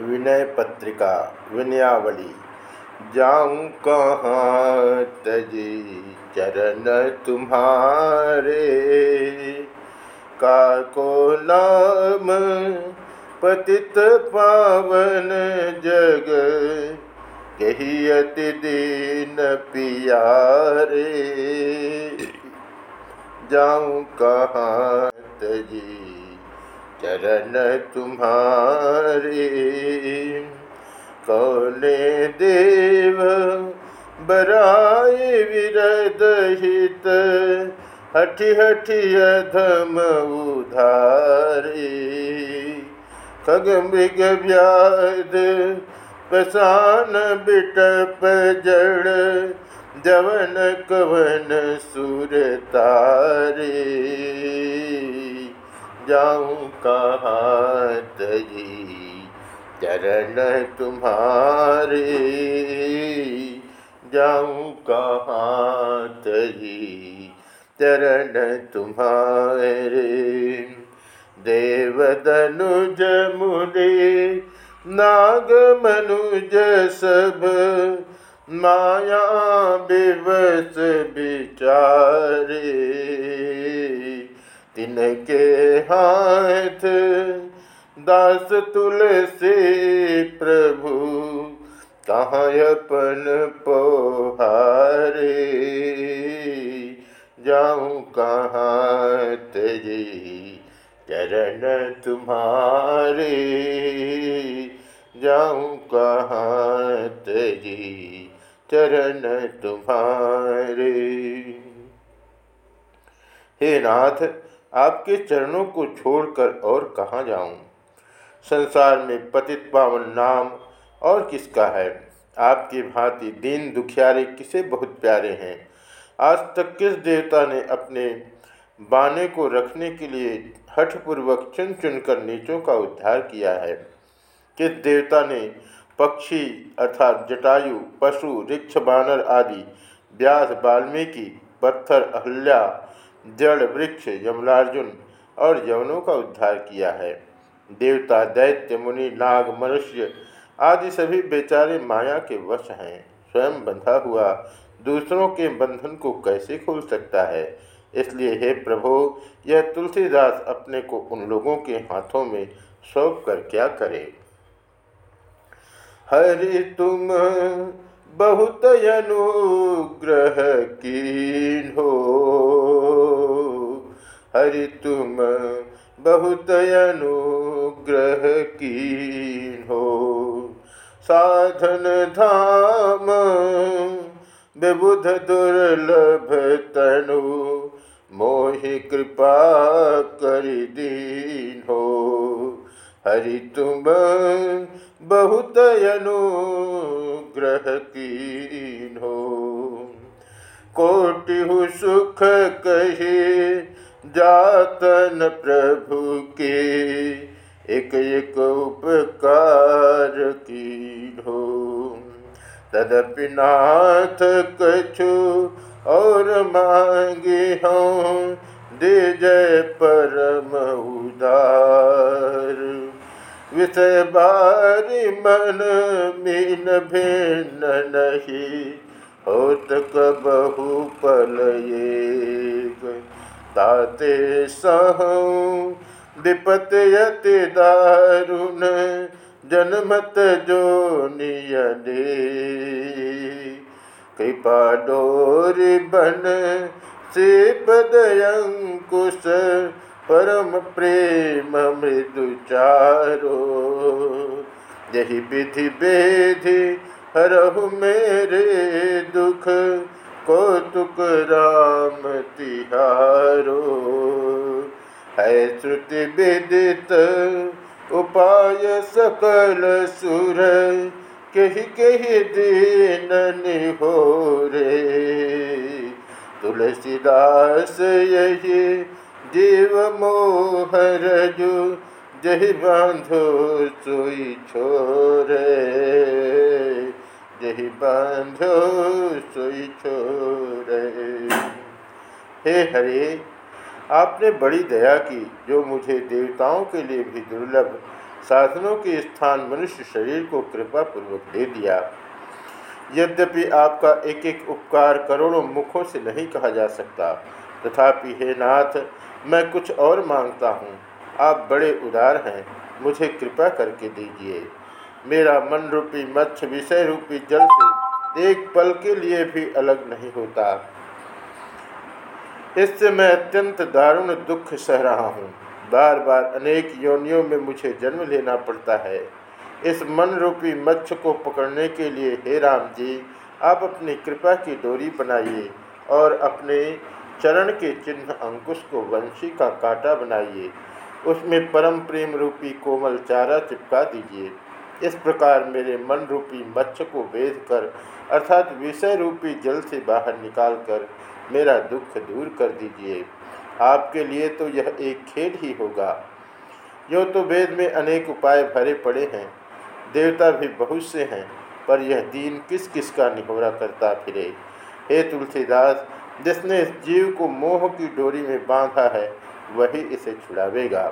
विनय पत्रिका विनयावली। जाऊँ कहाँ तजी चरण तुम्हारे? का को नाम पतित पावन जग कही अति दीन पियारे। जाऊँ कहाँ तजी चरण तुम्हारे कौने देव बराय विरदहित हठि हठि अधम उधारे। खग मृग व्याध पसान बिटप जड़। जवन कवन सुर तारे। जाऊँ कहाँ चरण तुम्हारे। जाऊँ कहाँ चरण तुम्हारे। देवदनुज मुनि नाग मनुज सब, माया विवश विचारे तिनके हाथ, दास तुलसी प्रभु, कहाँ अपन पोहारे? जाऊँ कहाँ तेज़ी चरण तुम्हारे? जाऊँ कहाँ तेज़ी चरण तुम्हारे? हे नाथ आपके चरणों को छोड़कर और कहाँ जाऊँ? संसार में पतित पावन नाम और किसका है? आपकी भांति दीन दुखियारे किसे बहुत प्यारे हैं? आज तक किस देवता ने अपने बाने को रखने के लिए हठपूर्वक चुन चुनकर नीचों का उद्धार किया है? किस देवता ने पक्षी अर्थात जटायु, पशु रिक्ष बानर आदि व्यास, वाल्मीकि, पत्थर, अहल्या जड़ वृक्ष यमलार्जुन और यवनों का उद्धार किया है। देवता, दैत्य, मुनि, नाग, मनुष्य आदि सभी बेचारे माया के वश हैं। स्वयं बंधा हुआ दूसरों के बंधन को कैसे खोल सकता है? इसलिए हे प्रभु, यह तुलसीदास अपने को उन लोगों के हाथों में सौंप कर क्या करे? हरि तुम बहुत अनुग्रह की हो। हरि तुम बहुत अनुग्रह की हो। साधन धाम, विबुध दुर्लभ तनु, मोहि कृपा कर दीन हो। हरि तुम बहुत अनुग्रह की हो कोटि सुख कहे, जातन प्रभु के एक एक उपकार की हो तदपि नाथ कछु और मांगे हों, दे जय परम उदार। विषय बारी मन मीन भिन्न नहीं, होत कबहु पल ताते सहूँ, विपत यति दारुण, जनमत जो नियने। कृपा डोरी बन से पदयंकुश परम प्रेम मृदु चारो। यही विधि बेधि हरहु मेरे दुख, कौतुक राम तिहारो। है श्रुति विदित उपाय सकल सुर, कही कही दीन हो रे तुलसीदास यही जीव मोहर जो, जही बांधो सोई छोरे। जही बांधो सोई छोरे। हे हरे, आपने बड़ी दया की जो मुझे देवताओं के लिए भी दुर्लभ साधनों के स्थान मनुष्य शरीर को कृपा पूर्वक दे दिया। यद्यपि आपका एक एक उपकार करोड़ों मुखों से नहीं कहा जा सकता तथापि हे नाथ, मैं कुछ और माँगता हूँ। आप बड़े उदार हैं, मुझे कृपा करके दीजिए। मेरा मन रूपी मच्छ विषय रूपी जल से एक पल के लिए भी अलग नहीं होता। इससे मैं अत्यंत दारुण दुख सह रहा हूँ। बार बार अनेक योनियों में मुझे जन्म लेना पड़ता है। इस मन रूपी मच्छ को पकड़ने के लिए हे राम जी, आप अपनी कृपा की डोरी बनाइए और अपने चरण के चिन्ह अंकुश को वंशी का कांटा बनाइए। उसमें परम प्रेम रूपी कोमल चारा चिपका दीजिए। इस प्रकार मेरे मन रूपी मच्छ को वेद कर, अर्थात विषय रूपी जल से बाहर निकालकर मेरा दुख दूर कर दीजिए। आपके लिए तो यह एक खेल ही होगा। यो तो वेद में अनेक उपाय भरे पड़े हैं। देवता भी बहुत से हैं, पर यह दीन किस किस का निहोरा करता फिरे? हे तुलसीदास जिसने इस जीव को मोह की डोरी में बांधा है, वही इसे छुड़ावेगा।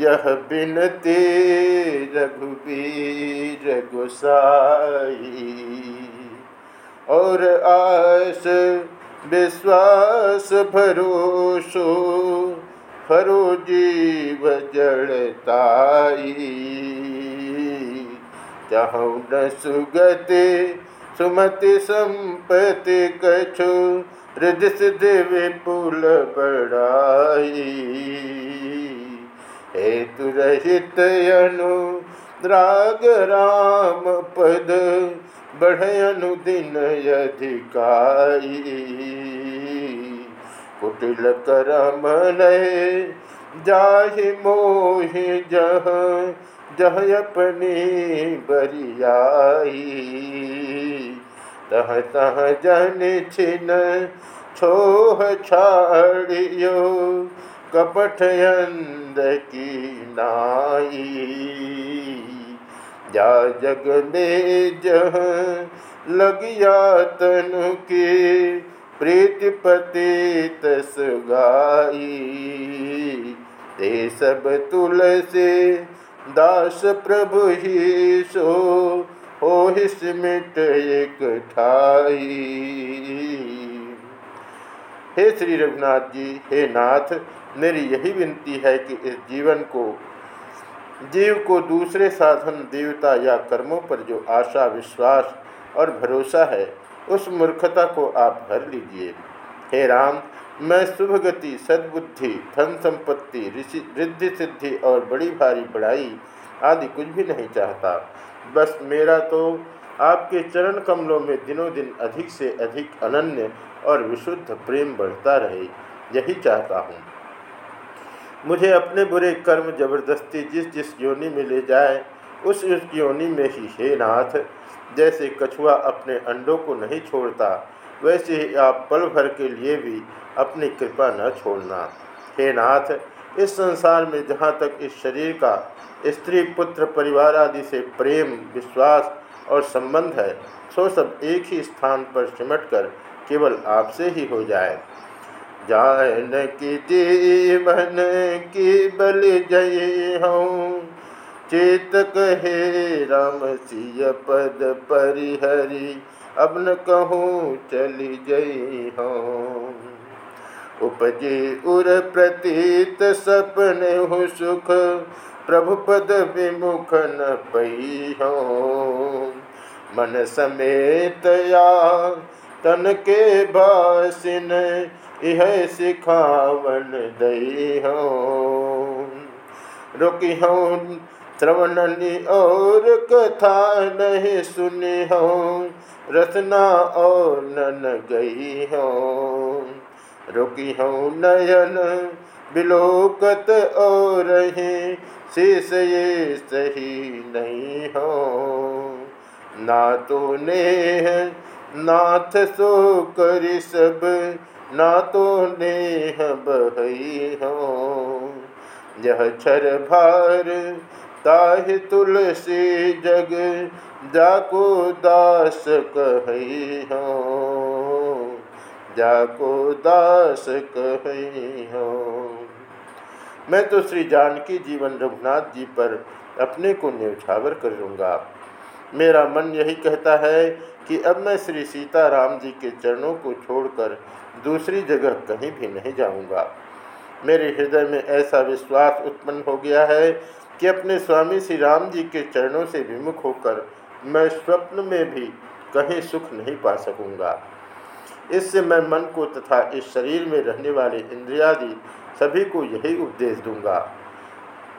यह बिनते रघुबीर गोसाई और आस विश्वास भरोसो हरो जीव जड़ताई। चाहू न सुगति सुमति संपति कछु हृदय देवी पुल बड़ाई हेतु रहित अनु राग राम पद, बढ़े अनुदिन अधिकारी कुटिल करम जाहि मोहि जह जह अपनी बरियाई। तह तह जन छिन छोह छाड़ियो, कपट अंद की नाई। जा जग में जह लगिया तनु के प्रीति पतित सुगाई। ते सब तुलसी दास प्रभु ही सो, हो सिमिट एक ठाई। हे श्री रघुनाथ जी, हे नाथ, मेरी यही विनती है कि इस जीवन को, जीव को दूसरे साधन, देवता या कर्मों पर जो आशा, विश्वास और भरोसा है, उस मूर्खता को आप भर लीजिए। हे राम मैं शुभ गति सद्बुद्धि, धन संपत्ति रिद्धि सिद्धि और बड़ी भारी बड़ाई आदि कुछ भी नहीं चाहता। बस मेरा तो आपके चरण कमलों में दिनों दिन अधिक से अधिक अनन्य और विशुद्ध प्रेम बढ़ता रहे, यही चाहता हूँ। मुझे अपने बुरे कर्म ज़बरदस्ती जिस जिस योनि में ले जाए, उस उस योनि में ही हे नाथ, जैसे कछुआ अपने अंडों को नहीं छोड़ता वैसे ही आप पल भर के लिए भी अपनी कृपा न छोड़ना। हे नाथ, इस संसार में जहाँ तक इस शरीर का, स्त्री, पुत्र, परिवार आदि से प्रेम, विश्वास और संबंध है, सो सब एक ही स्थान पर सिमट कर केवल आपसे ही हो जाए। जान की जीवन की बल जय हूँ चेत कहे राम, सिय पद परिहरी। अब न कहूँ चली जई हूँ। उपजे उर प्रतीत सपने हो सुख, प्रभु पद विमुख न पई हो। मन समेत या तन के बासिन यह सिखावन दई हो। रुकी हूँ श्रवणनी और कथा नहीं सुनी हो। रसना और नन गई हो। रुकी हूँ नयन, बिलोकत और शेष ये सही नहीं हो। ना तो नेह, नाथ सो कर सब, ना तो नेह बही हो। यह छर भार ताहि तुलसी जग जाको दास कही हो। जाको दास कही हो। मैं तो श्री जानकी जीवन रघुनाथ जी पर अपने को न्यौछावर कर लूँगा। मेरा मन यही कहता है कि अब मैं श्री सीता राम जी के चरणों को छोड़कर दूसरी जगह कहीं भी नहीं जाऊँगा। मेरे हृदय में ऐसा विश्वास उत्पन्न हो गया है कि अपने स्वामी श्री राम जी के चरणों से विमुख होकर मैं स्वप्न में भी कहीं सुख नहीं पा सकूँगा। इससे मैं मन को तथा इस शरीर में रहने वाले इंद्रियादि सभी को यही उपदेश दूँगा।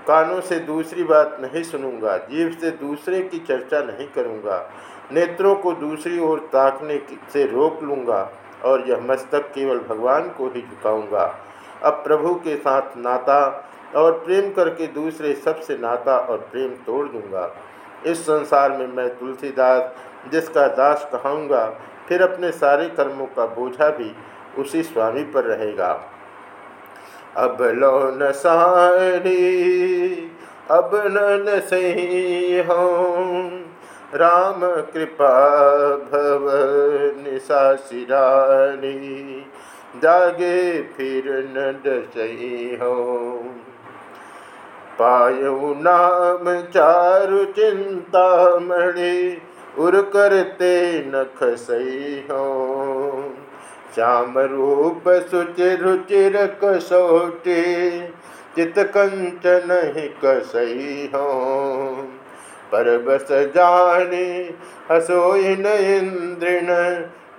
कानों से दूसरी बात नहीं सुनूँगा जीव से दूसरे की चर्चा नहीं करूँगा, नेत्रों को दूसरी ओर ताकने से रोक लूँगा और यह मस्तक केवल भगवान को ही झुकाऊँगा। अब प्रभु के साथ नाता और प्रेम करके दूसरे सबसे नाता और प्रेम तोड़ दूँगा। इस संसार में मैं तुलसीदास, जिसका दास कहूँगा, फिर अपने सारे कर्मों का बोझा भी उसी स्वामी पर रहेगा। अब लो न सारी, अब न सही हूँ राम कृपा भव निशा सिरानी जागे फिर न डसई हो पायु नाम चारु चिंता मणि उर करते नख सही हो श्याम रूप सुचि रुचिर कसोटे, चित कंचन ही कसई हो पर बस जाने हसोई न इंद्रिण,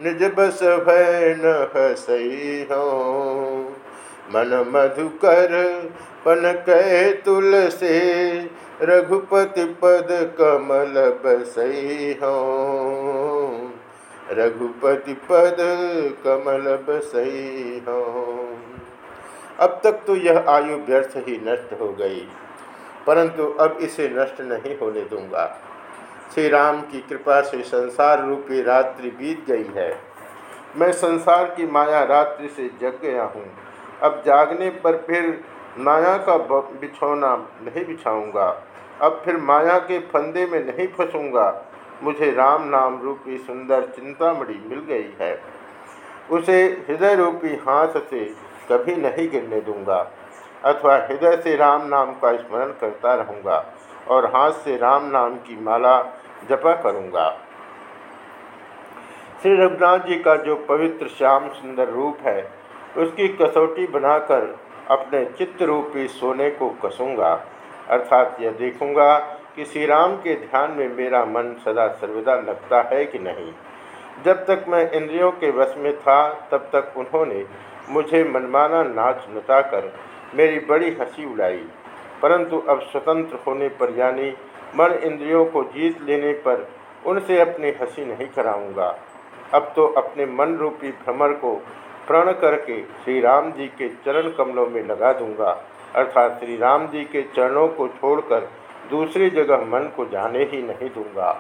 निज बस भय न हसई हो मन मधुकर पन कह तुलसे, रघुपति पद कमल बसई हो। रघुपति पद कमल बसई हो। अब तक तो यह आयु व्यर्थ ही नष्ट हो गई, परंतु अब इसे नष्ट नहीं होने दूँगा। श्री राम की कृपा से संसार रूपी रात्रि बीत गई है। मैं संसार की माया रात्रि से जग गया हूँ। अब जागने पर फिर माया का बिछौना नहीं बिछाऊँगा। अब फिर माया के फंदे में नहीं फंसूँगा। मुझे राम नाम रूपी सुंदर चिंतामणि मिल गई है। उसे हृदय रूपी हाथ से कभी नहीं गिरने दूँगा। अथवा हृदय से राम नाम का स्मरण करता रहूँगा और हाथ से राम नाम की माला जपा करूँगा। श्री रघुनाथ जी का जो पवित्र श्याम सुंदर रूप है उसकी कसौटी बनाकर अपने चित्त रूपी सोने को कसूँगा। अर्थात यह देखूँगा कि श्री राम के ध्यान में मेरा मन सदा सर्वदा लगता है कि नहीं। जब तक मैं इंद्रियों के वश में था, तब तक उन्होंने मुझे मनमाना नाच नचाकर मेरी बड़ी हँसी उड़ाई। परंतु अब स्वतंत्र होने पर यानी मन इंद्रियों को जीत लेने पर उनसे अपनी हँसी नहीं कराऊँगा। अब तो अपने मन रूपी भ्रमर को प्रण करके श्री राम जी के चरण कमलों में लगा दूँगा। अर्थात श्री राम जी के चरणों को छोड़कर दूसरी जगह मन को जाने ही नहीं दूँगा।